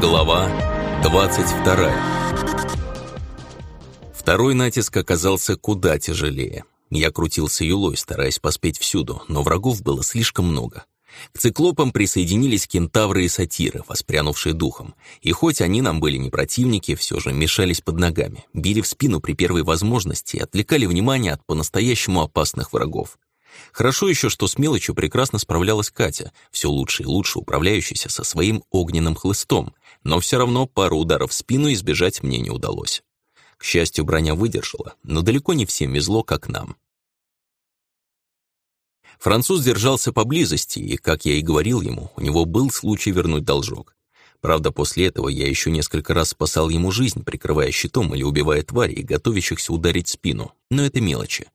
Глава 22 Второй натиск оказался куда тяжелее. Я крутился юлой, стараясь поспеть всюду, но врагов было слишком много. К циклопам присоединились кентавры и сатиры, воспрянувшие духом. И хоть они нам были не противники, все же мешались под ногами, били в спину при первой возможности и отвлекали внимание от по-настоящему опасных врагов. Хорошо еще, что с мелочью прекрасно справлялась Катя, все лучше и лучше управляющаяся со своим огненным хлыстом, но все равно пару ударов в спину избежать мне не удалось. К счастью, броня выдержала, но далеко не всем везло, как нам. Француз держался поблизости, и, как я и говорил ему, у него был случай вернуть должок. Правда, после этого я еще несколько раз спасал ему жизнь, прикрывая щитом или убивая тварей, готовящихся ударить спину, но это мелочи.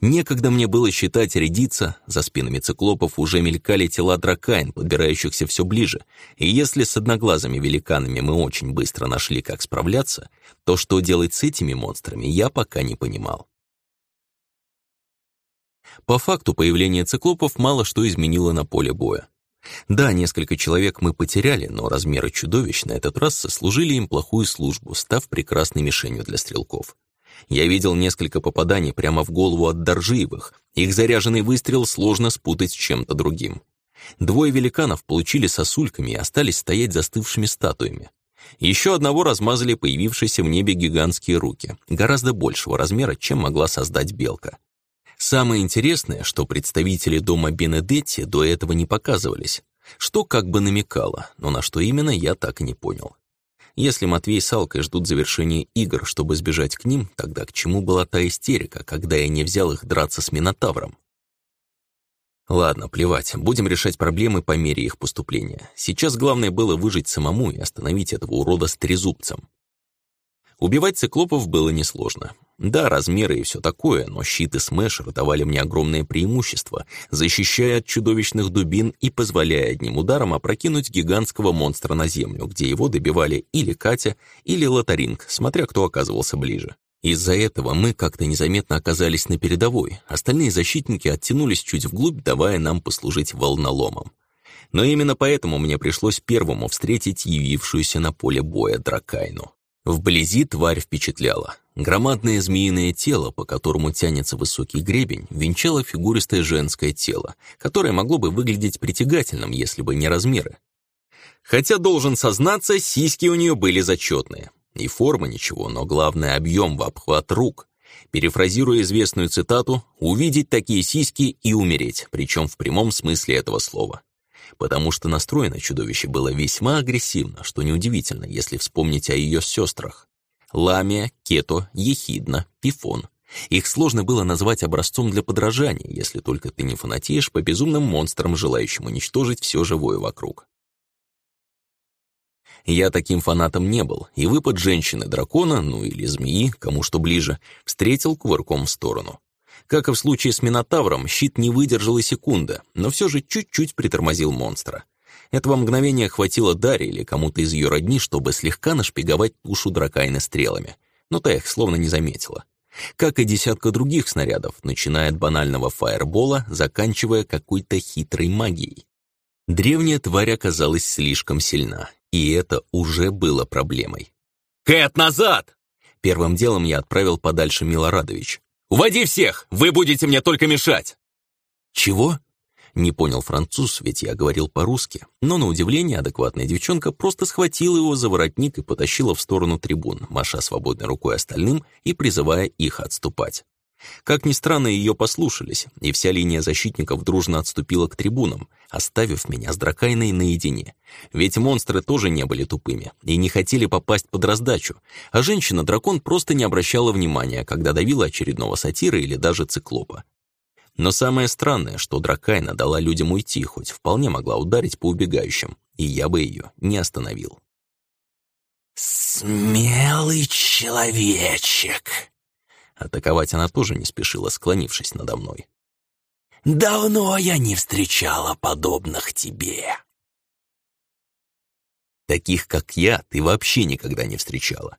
Некогда мне было считать рядиться, за спинами циклопов уже мелькали тела дракайн, подбирающихся все ближе, и если с одноглазыми великанами мы очень быстро нашли, как справляться, то что делать с этими монстрами, я пока не понимал. По факту появление циклопов мало что изменило на поле боя. Да, несколько человек мы потеряли, но размеры чудовищ на этот раз сослужили им плохую службу, став прекрасной мишенью для стрелков. Я видел несколько попаданий прямо в голову от Доржиевых. Их заряженный выстрел сложно спутать с чем-то другим. Двое великанов получили сосульками и остались стоять застывшими статуями. Еще одного размазали появившиеся в небе гигантские руки, гораздо большего размера, чем могла создать белка. Самое интересное, что представители дома Бенедетти до этого не показывались, что как бы намекало, но на что именно я так и не понял. Если Матвей с Алкой ждут завершения игр, чтобы сбежать к ним, тогда к чему была та истерика, когда я не взял их драться с Минотавром? Ладно, плевать, будем решать проблемы по мере их поступления. Сейчас главное было выжить самому и остановить этого урода с трезубцем. Убивать циклопов было несложно. Да, размеры и все такое, но щит и смешер давали мне огромное преимущество, защищая от чудовищных дубин и позволяя одним ударом опрокинуть гигантского монстра на землю, где его добивали или Катя, или Лотаринг, смотря кто оказывался ближе. Из-за этого мы как-то незаметно оказались на передовой, остальные защитники оттянулись чуть вглубь, давая нам послужить волноломом. Но именно поэтому мне пришлось первому встретить явившуюся на поле боя Дракайну. Вблизи тварь впечатляла. Громадное змеиное тело, по которому тянется высокий гребень, венчало фигуристое женское тело, которое могло бы выглядеть притягательным, если бы не размеры. Хотя, должен сознаться, сиськи у нее были зачетные. И форма ничего, но главное объем в обхват рук. Перефразируя известную цитату, «увидеть такие сиськи и умереть», причем в прямом смысле этого слова потому что настроено чудовище было весьма агрессивно, что неудивительно, если вспомнить о ее сестрах. Ламия, Кето, Ехидна, Пифон. Их сложно было назвать образцом для подражания, если только ты не фанатеешь по безумным монстрам, желающим уничтожить все живое вокруг. Я таким фанатом не был, и выпад женщины-дракона, ну или змеи, кому что ближе, встретил кувырком в сторону. Как и в случае с Минотавром, щит не выдержал и секунды, но все же чуть-чуть притормозил монстра. Этого мгновения хватило Дарье или кому-то из ее родни, чтобы слегка нашпиговать тушу дракайна стрелами. Но та их словно не заметила. Как и десятка других снарядов, начиная от банального фаербола, заканчивая какой-то хитрой магией. Древняя тварь оказалась слишком сильна, и это уже было проблемой. «Кэт, назад!» Первым делом я отправил подальше Милорадович. «Уводи всех! Вы будете мне только мешать!» «Чего?» Не понял француз, ведь я говорил по-русски, но на удивление адекватная девчонка просто схватила его за воротник и потащила в сторону трибун, маша свободной рукой остальным и призывая их отступать. Как ни странно, ее послушались, и вся линия защитников дружно отступила к трибунам, оставив меня с Дракайной наедине. Ведь монстры тоже не были тупыми и не хотели попасть под раздачу, а женщина-дракон просто не обращала внимания, когда давила очередного сатира или даже циклопа. Но самое странное, что Дракайна дала людям уйти, хоть вполне могла ударить по убегающим, и я бы ее не остановил. «Смелый человечек!» Атаковать она тоже не спешила, склонившись надо мной. «Давно я не встречала подобных тебе». Таких, как я, ты вообще никогда не встречала.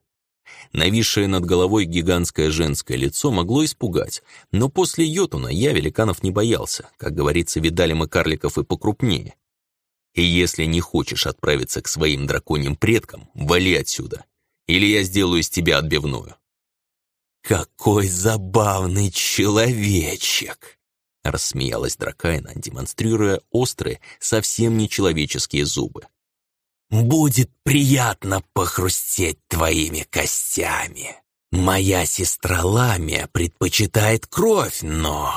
Нависшее над головой гигантское женское лицо могло испугать, но после Йотуна я великанов не боялся, как говорится, видали мы карликов и покрупнее. И если не хочешь отправиться к своим драконьим предкам, вали отсюда. Или я сделаю из тебя отбивную». «Какой забавный человечек!» Рассмеялась Дракайна, демонстрируя острые, совсем нечеловеческие зубы. «Будет приятно похрустеть твоими костями. Моя сестра Ламия предпочитает кровь, но...»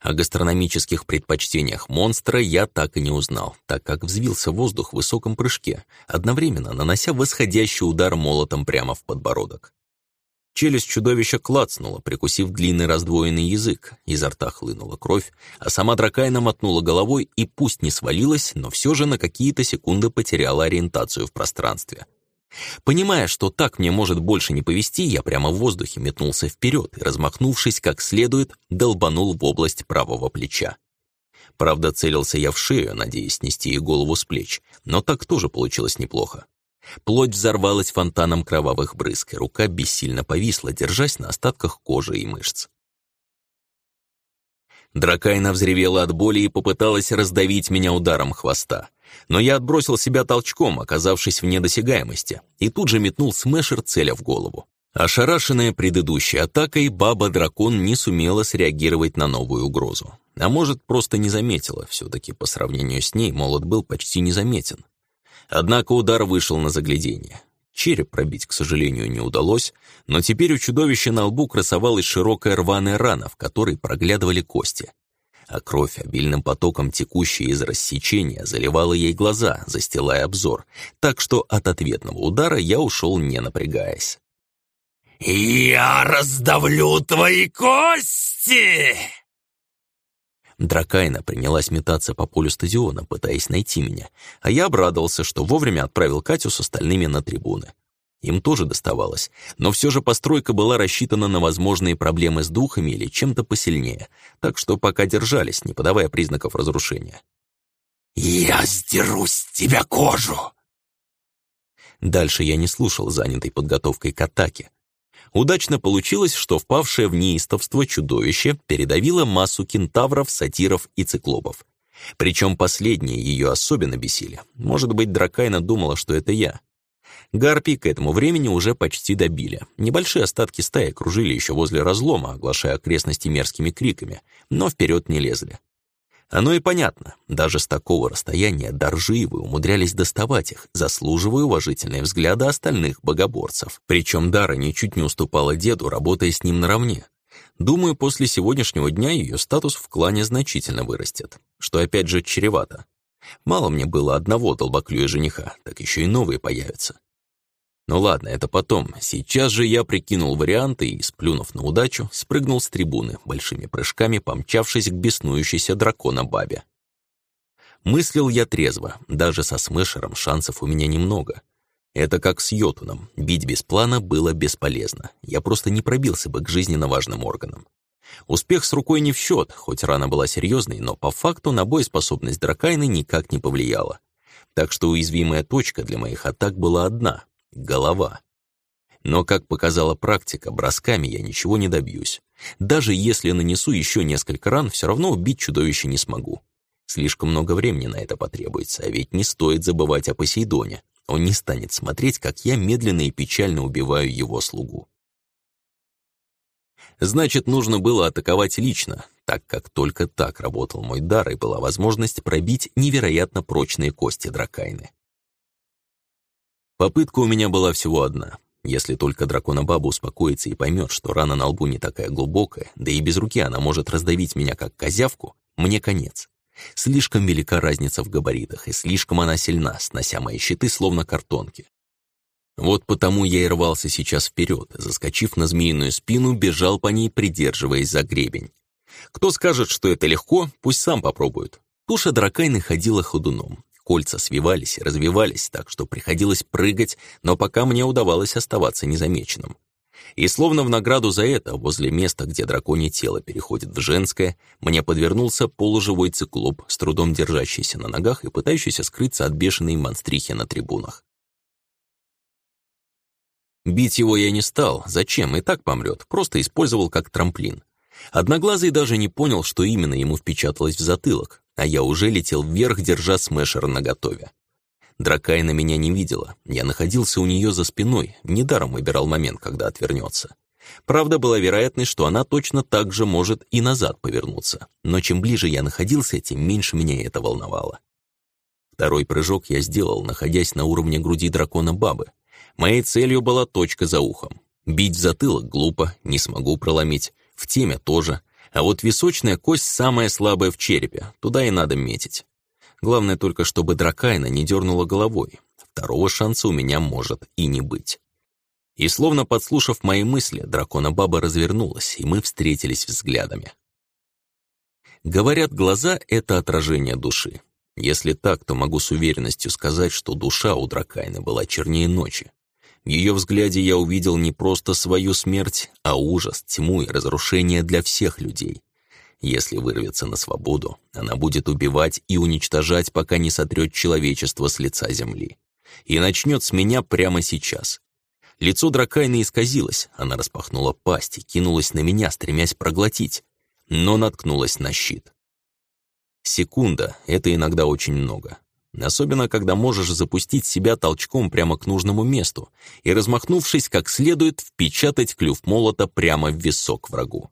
О гастрономических предпочтениях монстра я так и не узнал, так как взвился воздух в высоком прыжке, одновременно нанося восходящий удар молотом прямо в подбородок. Челюсть чудовища клацнула, прикусив длинный раздвоенный язык, изо рта хлынула кровь, а сама дракайна мотнула головой и пусть не свалилась, но все же на какие-то секунды потеряла ориентацию в пространстве. Понимая, что так мне может больше не повести, я прямо в воздухе метнулся вперед и, размахнувшись как следует, долбанул в область правого плеча. Правда, целился я в шею, надеясь снести ей голову с плеч, но так тоже получилось неплохо. Плоть взорвалась фонтаном кровавых брызг, и рука бессильно повисла, держась на остатках кожи и мышц. Дракайна взревела от боли и попыталась раздавить меня ударом хвоста. Но я отбросил себя толчком, оказавшись в недосягаемости, и тут же метнул смешер, целя в голову. Ошарашенная предыдущей атакой, баба-дракон не сумела среагировать на новую угрозу. А может, просто не заметила, все-таки по сравнению с ней молот был почти незаметен. Однако удар вышел на заглядение. Череп пробить, к сожалению, не удалось, но теперь у чудовища на лбу красовалась широкая рваная рана, в которой проглядывали кости а кровь, обильным потоком текущая из рассечения, заливала ей глаза, застилая обзор, так что от ответного удара я ушел, не напрягаясь. «Я раздавлю твои кости!» Дракайна принялась метаться по полю стадиона, пытаясь найти меня, а я обрадовался, что вовремя отправил Катю с остальными на трибуны. Им тоже доставалось, но все же постройка была рассчитана на возможные проблемы с духами или чем-то посильнее, так что пока держались, не подавая признаков разрушения. «Я сдеру с тебя кожу!» Дальше я не слушал, занятый подготовкой к атаке. Удачно получилось, что впавшее в неистовство чудовище передавило массу кентавров, сатиров и циклопов. Причем последние ее особенно бесили. Может быть, Дракайна думала, что это я. Гарпи к этому времени уже почти добили. Небольшие остатки стаи кружили еще возле разлома, оглашая окрестности мерзкими криками, но вперед не лезли. Оно и понятно, даже с такого расстояния Доржиевы умудрялись доставать их, заслуживая уважительные взгляды остальных богоборцев. Причем Дара ничуть не уступала деду, работая с ним наравне. Думаю, после сегодняшнего дня ее статус в клане значительно вырастет, что опять же чревато. Мало мне было одного долбоклюя жениха, так еще и новые появятся. Ну ладно, это потом. Сейчас же я прикинул варианты и, сплюнув на удачу, спрыгнул с трибуны, большими прыжками помчавшись к беснующейся дракона бабе. Мыслил я трезво, даже со смешером шансов у меня немного. Это как с йотуном, бить без плана было бесполезно, я просто не пробился бы к жизненно важным органам. Успех с рукой не в счет, хоть рана была серьезной, но по факту на боеспособность Дракайны никак не повлияла. Так что уязвимая точка для моих атак была одна голова. Но, как показала практика, бросками я ничего не добьюсь. Даже если нанесу еще несколько ран, все равно убить чудовище не смогу. Слишком много времени на это потребуется, а ведь не стоит забывать о Посейдоне. Он не станет смотреть, как я медленно и печально убиваю его слугу. Значит, нужно было атаковать лично, так как только так работал мой дар и была возможность пробить невероятно прочные кости дракайны. Попытка у меня была всего одна. Если только дракона-баба успокоится и поймет, что рана на лбу не такая глубокая, да и без руки она может раздавить меня как козявку, мне конец. Слишком велика разница в габаритах, и слишком она сильна, снося мои щиты словно картонки. Вот потому я и рвался сейчас вперед, заскочив на змеиную спину, бежал по ней, придерживаясь за гребень. Кто скажет, что это легко, пусть сам попробует. Туша дракайны ходила ходуном. Кольца свивались развивались, так что приходилось прыгать, но пока мне удавалось оставаться незамеченным. И словно в награду за это, возле места, где драконье тело переходит в женское, мне подвернулся полуживой циклоп, с трудом держащийся на ногах и пытающийся скрыться от бешеной монстрихи на трибунах. Бить его я не стал, зачем, и так помрет, просто использовал как трамплин. Одноглазый даже не понял, что именно ему впечаталось в затылок, а я уже летел вверх, держа смешер наготове. Дракайна меня не видела, я находился у нее за спиной, недаром выбирал момент, когда отвернется. Правда, была вероятность, что она точно так же может и назад повернуться, но чем ближе я находился, тем меньше меня это волновало. Второй прыжок я сделал, находясь на уровне груди дракона бабы. Моей целью была точка за ухом. Бить в затылок глупо, не смогу проломить. В теме тоже. А вот височная кость самая слабая в черепе, туда и надо метить. Главное только, чтобы дракайна не дернула головой. Второго шанса у меня может и не быть. И словно подслушав мои мысли, дракона-баба развернулась, и мы встретились взглядами. Говорят, глаза — это отражение души. Если так, то могу с уверенностью сказать, что душа у Дракайны была чернее ночи. В ее взгляде я увидел не просто свою смерть, а ужас, тьму и разрушение для всех людей. Если вырвется на свободу, она будет убивать и уничтожать, пока не сотрет человечество с лица земли. И начнет с меня прямо сейчас. Лицо Дракайны исказилось, она распахнула пасть и кинулась на меня, стремясь проглотить, но наткнулась на щит. Секунда — это иногда очень много. Особенно, когда можешь запустить себя толчком прямо к нужному месту и, размахнувшись как следует, впечатать клюв молота прямо в висок врагу.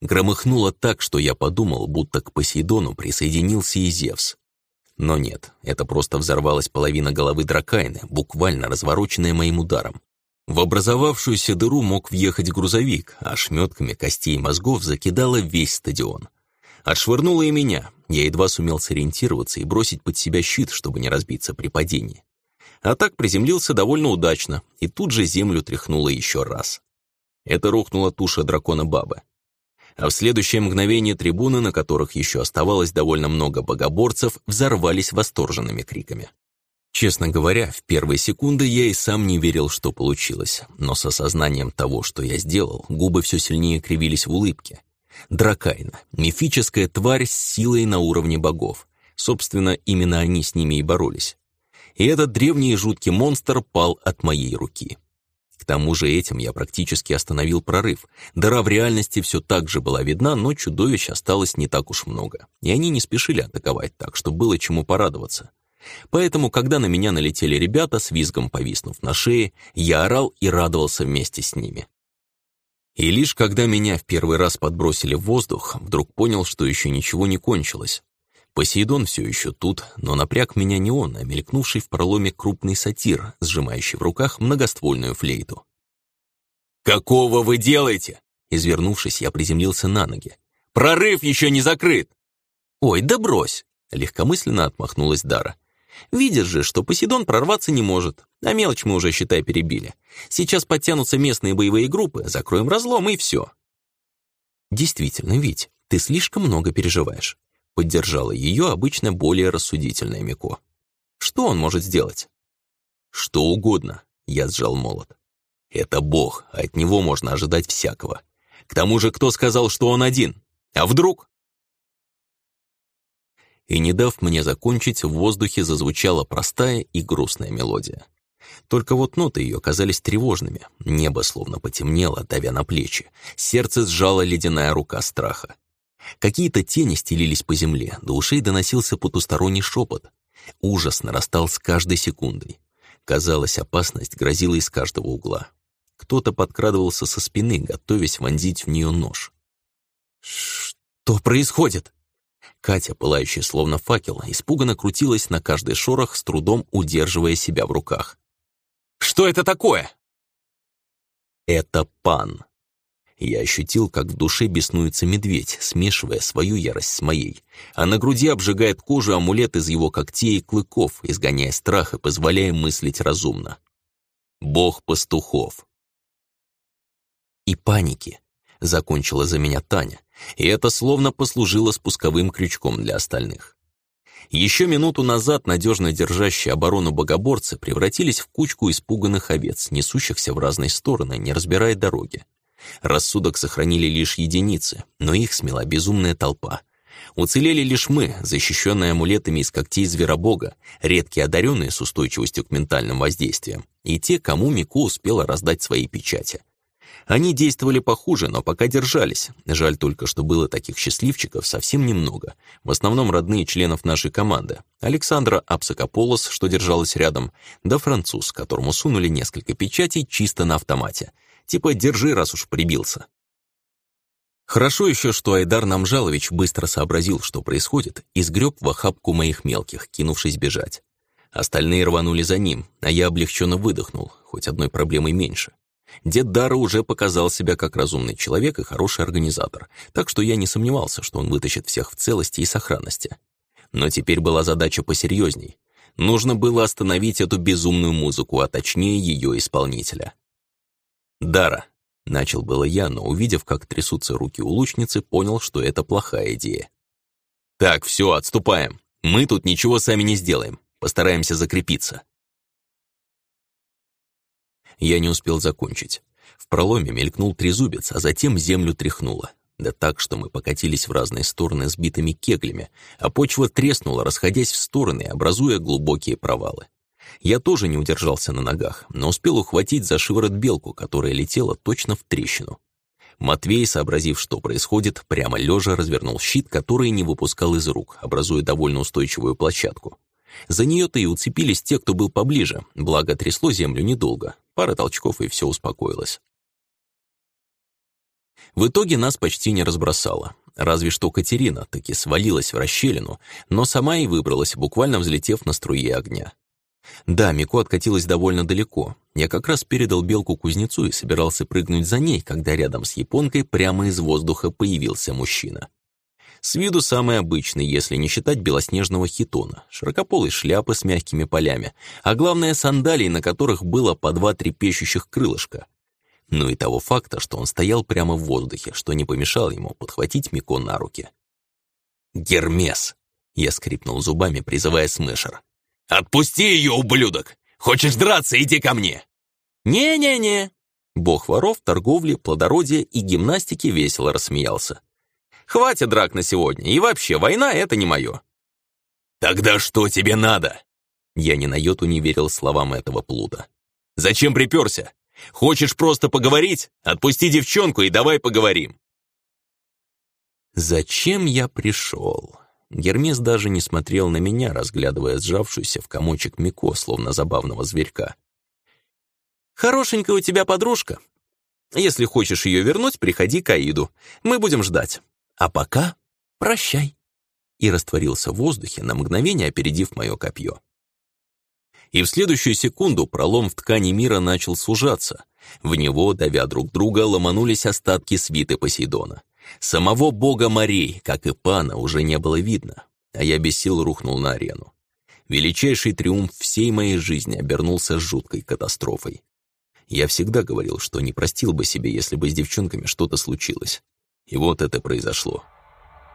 Громыхнуло так, что я подумал, будто к Посейдону присоединился и Зевс. Но нет, это просто взорвалась половина головы Дракайны, буквально развороченная моим ударом. В образовавшуюся дыру мог въехать грузовик, а шметками костей и мозгов закидало весь стадион. Отшвырнуло и меня. Я едва сумел сориентироваться и бросить под себя щит, чтобы не разбиться при падении. А так приземлился довольно удачно, и тут же землю тряхнуло еще раз. Это рухнула туша дракона-бабы. А в следующее мгновение трибуны, на которых еще оставалось довольно много богоборцев, взорвались восторженными криками. Честно говоря, в первые секунды я и сам не верил, что получилось, но с осознанием того, что я сделал, губы все сильнее кривились в улыбке. Дракайна, мифическая тварь с силой на уровне богов. Собственно, именно они с ними и боролись. И этот древний и жуткий монстр пал от моей руки. К тому же этим я практически остановил прорыв. Дыра в реальности все так же была видна, но чудовищ осталось не так уж много. И они не спешили атаковать, так что было чему порадоваться. Поэтому, когда на меня налетели ребята, с визгом повиснув на шее, я орал и радовался вместе с ними. И лишь когда меня в первый раз подбросили в воздух, вдруг понял, что еще ничего не кончилось. Посейдон все еще тут, но напряг меня не он, а мелькнувший в проломе крупный сатир, сжимающий в руках многоствольную флейту. «Какого вы делаете?» Извернувшись, я приземлился на ноги. «Прорыв еще не закрыт!» «Ой, да брось!» Легкомысленно отмахнулась Дара. Видишь же, что Посейдон прорваться не может, а мелочь мы уже, считай, перебили. Сейчас подтянутся местные боевые группы, закроем разлом и все. Действительно, ведь ты слишком много переживаешь. Поддержала ее обычно более рассудительная Мико. Что он может сделать? Что угодно, я сжал молот. Это бог, от него можно ожидать всякого. К тому же, кто сказал, что он один? А вдруг? И, не дав мне закончить, в воздухе зазвучала простая и грустная мелодия. Только вот ноты ее казались тревожными, небо словно потемнело, давя на плечи, сердце сжала ледяная рука страха. Какие-то тени стелились по земле, до ушей доносился потусторонний шепот. Ужас нарастал с каждой секундой. Казалось, опасность грозила из каждого угла. Кто-то подкрадывался со спины, готовясь вонзить в нее нож. «Что происходит?» Катя, пылающая словно факел, испуганно крутилась на каждый шорох, с трудом удерживая себя в руках. «Что это такое?» «Это пан». Я ощутил, как в душе беснуется медведь, смешивая свою ярость с моей, а на груди обжигает кожу амулет из его когтей и клыков, изгоняя страх и позволяя мыслить разумно. Бог пастухов. И паники, закончила за меня Таня, и это словно послужило спусковым крючком для остальных. Еще минуту назад надежно держащие оборону богоборцы превратились в кучку испуганных овец, несущихся в разные стороны, не разбирая дороги. Рассудок сохранили лишь единицы, но их смела безумная толпа. Уцелели лишь мы, защищенные амулетами из когтей зверобога, редкие одаренные с устойчивостью к ментальным воздействиям, и те, кому Мику успела раздать свои печати. Они действовали похуже, но пока держались. Жаль только, что было таких счастливчиков совсем немного. В основном родные членов нашей команды. Александра Апсакополос, что держалась рядом, да француз, которому сунули несколько печатей чисто на автомате. Типа «держи, раз уж прибился». Хорошо еще, что Айдар Намжалович быстро сообразил, что происходит, и сгреб в охапку моих мелких, кинувшись бежать. Остальные рванули за ним, а я облегченно выдохнул, хоть одной проблемой меньше. Дед Дара уже показал себя как разумный человек и хороший организатор, так что я не сомневался, что он вытащит всех в целости и сохранности. Но теперь была задача посерьезней. Нужно было остановить эту безумную музыку, а точнее ее исполнителя. «Дара», — начал было я, но увидев, как трясутся руки у лучницы, понял, что это плохая идея. «Так, все, отступаем. Мы тут ничего сами не сделаем. Постараемся закрепиться». Я не успел закончить. В проломе мелькнул трезубец, а затем землю тряхнуло. Да так, что мы покатились в разные стороны сбитыми кеглями, а почва треснула, расходясь в стороны, образуя глубокие провалы. Я тоже не удержался на ногах, но успел ухватить за шиворот белку, которая летела точно в трещину. Матвей, сообразив, что происходит, прямо лежа развернул щит, который не выпускал из рук, образуя довольно устойчивую площадку. За нее-то и уцепились те, кто был поближе, благо трясло землю недолго. Пара толчков, и все успокоилось. В итоге нас почти не разбросало. Разве что Катерина таки свалилась в расщелину, но сама и выбралась, буквально взлетев на струе огня. Да, Мико откатилась довольно далеко. Я как раз передал белку кузнецу и собирался прыгнуть за ней, когда рядом с японкой прямо из воздуха появился мужчина. С виду самый обычный, если не считать белоснежного хитона, широкополой шляпы с мягкими полями, а главное сандалий, на которых было по два трепещущих крылышка. Ну и того факта, что он стоял прямо в воздухе, что не помешало ему подхватить Мико на руки. «Гермес!» — я скрипнул зубами, призывая Смешер. «Отпусти ее, ублюдок! Хочешь драться, иди ко мне!» «Не-не-не!» Бог воров, торговли, плодородия и гимнастики весело рассмеялся. Хватит драк на сегодня, и вообще, война — это не мое». «Тогда что тебе надо?» Я ни на йоту не верил словам этого плута. «Зачем приперся? Хочешь просто поговорить? Отпусти девчонку и давай поговорим». Зачем я пришел? Гермес даже не смотрел на меня, разглядывая сжавшуюся в комочек Мико, словно забавного зверька. «Хорошенькая у тебя подружка. Если хочешь ее вернуть, приходи к Аиду. Мы будем ждать. А пока прощай!» И растворился в воздухе, на мгновение опередив мое копье. И в следующую секунду пролом в ткани мира начал сужаться. В него, давя друг друга, ломанулись остатки свиты Посейдона. Самого бога морей, как и пана, уже не было видно, а я без сил рухнул на арену. Величайший триумф всей моей жизни обернулся жуткой катастрофой. Я всегда говорил, что не простил бы себе, если бы с девчонками что-то случилось. И вот это произошло.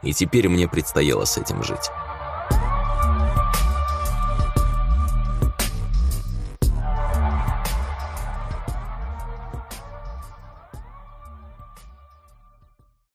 И теперь мне предстояло с этим жить.